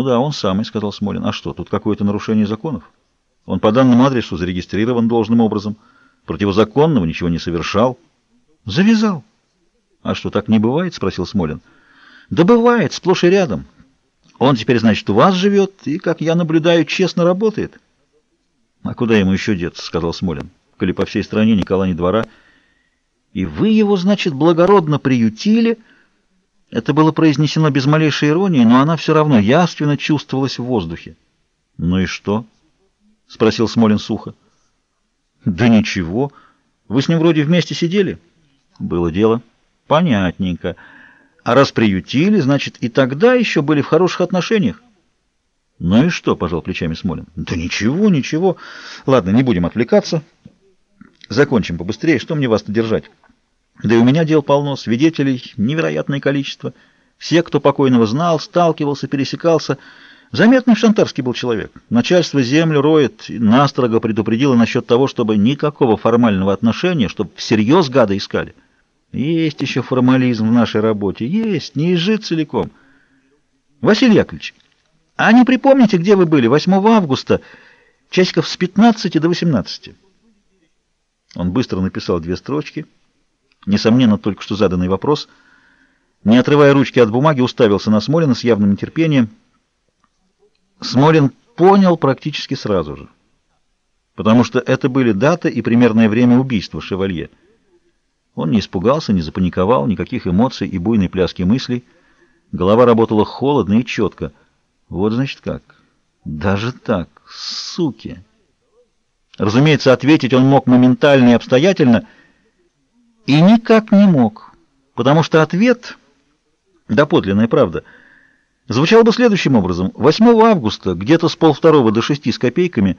Ну да, он самый, сказал Смолин. А что, тут какое-то нарушение законов? Он по данному адресу зарегистрирован должным образом. Противозаконного ничего не совершал. Завязал. А что, так не бывает? Спросил Смолин. Да бывает, сплошь и рядом. Он теперь, значит, у вас живет и, как я наблюдаю, честно работает. А куда ему еще деться, сказал Смолин. Коли по всей стране Никола не двора. И вы его, значит, благородно приютили. Это было произнесено без малейшей иронии, но она все равно явственно чувствовалась в воздухе. Ну и что? — спросил Смолин сухо. «Да ничего. Вы с ним вроде вместе сидели?» «Было дело». «Понятненько. А раз приютили, значит, и тогда еще были в хороших отношениях?» «Ну и что?» — пожал плечами Смолин. «Да ничего, ничего. Ладно, не будем отвлекаться. Закончим побыстрее. Что мне вас-то держать? Да и у меня дел полно, свидетелей невероятное количество. Все, кто покойного знал, сталкивался, пересекался...» Заметный шантарский был человек. Начальство землю роет, настрого предупредило насчет того, чтобы никакого формального отношения, чтобы всерьез гады искали. Есть еще формализм в нашей работе. Есть, не изжит целиком. Василий Яковлевич, а не припомните, где вы были 8 августа, часиков с 15 до 18? Он быстро написал две строчки. Несомненно, только что заданный вопрос. Не отрывая ручки от бумаги, уставился на Смолина с явным нетерпением — Смолин понял практически сразу же, потому что это были дата и примерное время убийства Шевалье. Он не испугался, не запаниковал, никаких эмоций и буйной пляски мыслей. Голова работала холодно и четко. Вот значит как. Даже так, суки. Разумеется, ответить он мог моментально и обстоятельно, и никак не мог, потому что ответ, доподлинная правда — звучал бы следующим образом. 8 августа, где-то с полвторого до шести с копейками,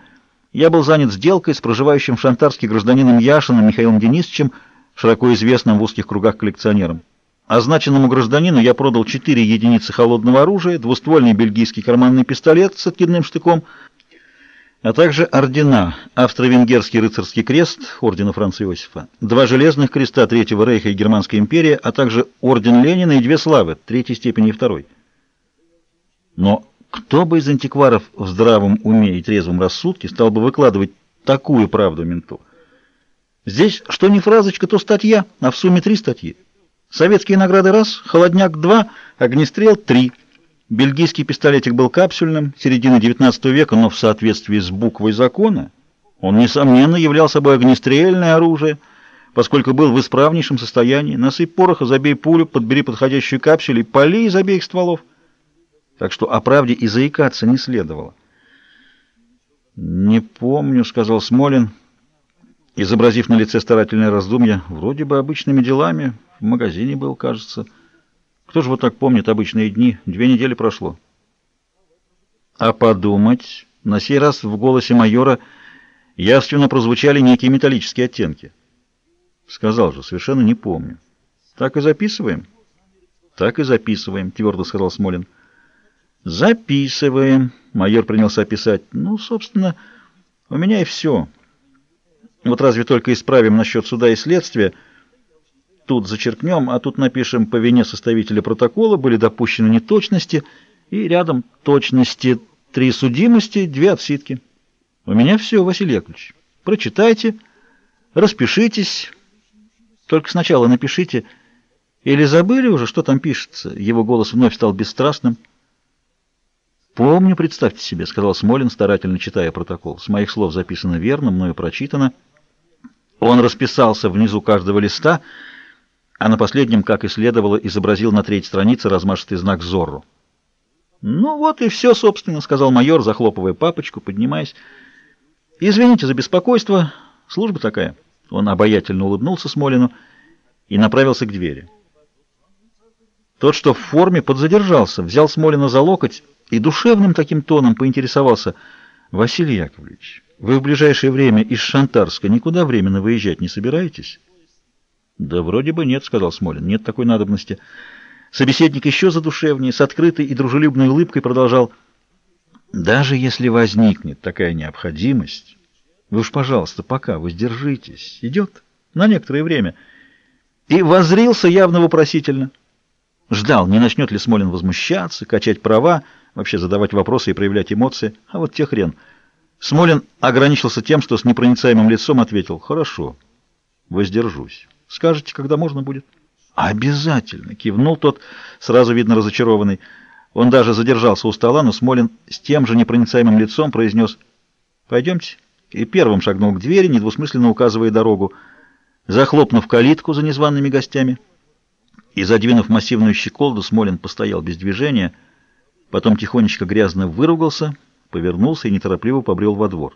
я был занят сделкой с проживающим в Шантарске гражданином Яшиным Михаилом Денисовичем, широко известным в узких кругах коллекционером. Означенному гражданину я продал 4 единицы холодного оружия, двуствольный бельгийский карманный пистолет с откидным штыком, а также ордена, австро-венгерский рыцарский крест ордена Франца Иосифа, два железных креста Третьего Рейха и Германской империи, а также орден Ленина и две славы, третьей степени и второй. Но кто бы из антикваров в здравом уме и трезвом рассудке стал бы выкладывать такую правду менту? Здесь что не фразочка, то статья, а в сумме три статьи. Советские награды раз, холодняк два, огнестрел три. Бельгийский пистолетик был капсюльным, середины XIX века, но в соответствии с буквой закона он, несомненно, являл собой огнестрельное оружие, поскольку был в исправнейшем состоянии. Насыпь пороха, забей пулю, подбери подходящую капсюль и пали из обеих стволов так что о правде и заикаться не следовало. «Не помню», — сказал Смолин, изобразив на лице старательное раздумье. «Вроде бы обычными делами. В магазине был, кажется. Кто же вот так помнит обычные дни? Две недели прошло». «А подумать...» На сей раз в голосе майора явственно прозвучали некие металлические оттенки. Сказал же, совершенно не помню. «Так и записываем?» «Так и записываем», — твердо сказал Смолин. «Записываем», — майор принялся писать. «Ну, собственно, у меня и все. Вот разве только исправим насчет суда и следствия. Тут зачеркнем, а тут напишем по вине составителя протокола были допущены неточности, и рядом точности три судимости, две отсидки. У меня все, Василий Яковлевич. Прочитайте, распишитесь. Только сначала напишите. Или забыли уже, что там пишется?» Его голос вновь стал бесстрастным. «Помню, представьте себе», — сказал Смолин, старательно читая протокол. «С моих слов записано верно, мною прочитано». Он расписался внизу каждого листа, а на последнем, как и следовало, изобразил на третьей странице размашистый знак «Зорро». «Ну вот и все, собственно», — сказал майор, захлопывая папочку, поднимаясь. «Извините за беспокойство. Служба такая». Он обаятельно улыбнулся Смолину и направился к двери. Тот, что в форме, подзадержался, взял Смолина за локоть и душевным таким тоном поинтересовался, «Василий Яковлевич, вы в ближайшее время из Шантарска никуда временно выезжать не собираетесь?» «Да вроде бы нет», — сказал Смолин, — «нет такой надобности». Собеседник еще задушевнее, с открытой и дружелюбной улыбкой продолжал, «Даже если возникнет такая необходимость, вы уж, пожалуйста, пока воздержитесь, идет на некоторое время». И возрился явно вопросительно. Ждал, не начнет ли Смолин возмущаться, качать права, вообще задавать вопросы и проявлять эмоции, а вот те хрен. Смолин ограничился тем, что с непроницаемым лицом ответил «Хорошо, воздержусь. Скажете, когда можно будет?» «Обязательно!» — кивнул тот, сразу видно разочарованный. Он даже задержался у стола, но Смолин с тем же непроницаемым лицом произнес «Пойдемте» и первым шагнул к двери, недвусмысленно указывая дорогу. Захлопнув калитку за незваными гостями и задвинув массивную щеколду, Смолин постоял без движения, потом тихонечко грязно выругался, повернулся и неторопливо побрел во двор.